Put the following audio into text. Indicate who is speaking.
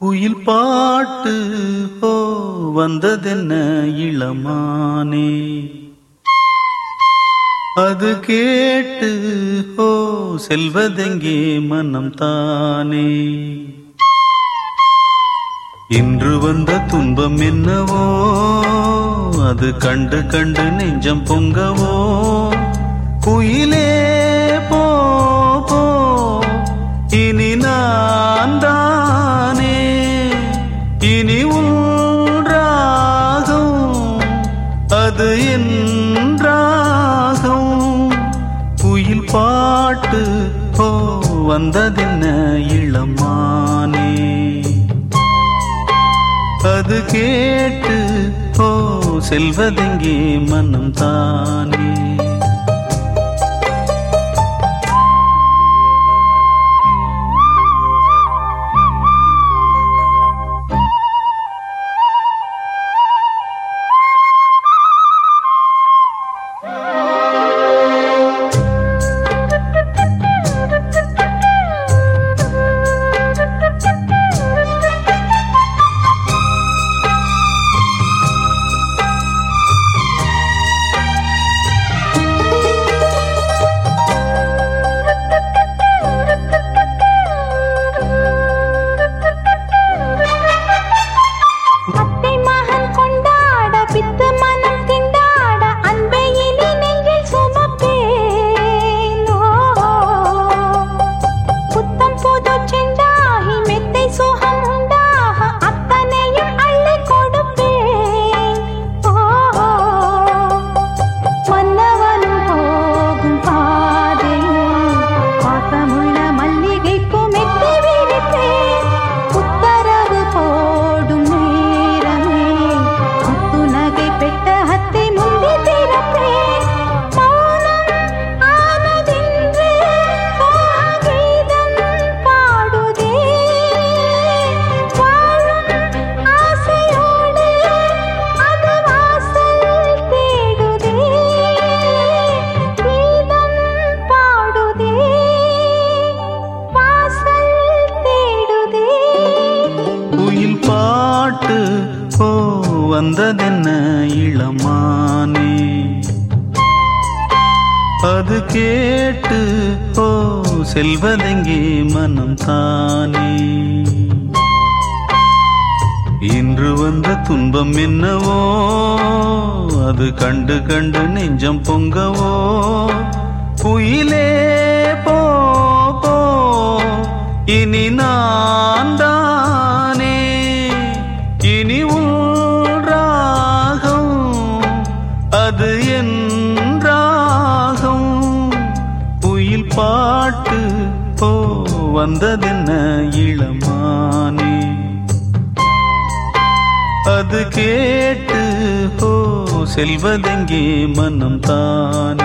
Speaker 1: குயில் பாட்டு ஓ வந்ததென்ன இளமானே? அது கேட்டு ஓ செல்வதெங்கே மனம் தானே? இன்று வந்த துன்பம் என்னவோ அது கண்டு கண்டு நெஞ்சம் பொங்கவோ? குயிலே பாட்டு ஓ வந்ததென்ன இளமானே அது கேட்டு ஓ செல்வதெங்கே மனம் தானே?
Speaker 2: அத்தை
Speaker 1: வந்ததென்ன இளமானே? அது கேட்டு ஓ செல்வதெங்கே மனம் தானே? இன்று வந்த துன்பம் என்னவோ அது கண்டு கண்டு நெஞ்சம் பொங்கவோ? குயிலே போ போ இனி நான் தானே? இனி உன் வந்ததென்ன இளமானே? அது கேட்டு ஓ செல்வதெங்கே மனம் தான்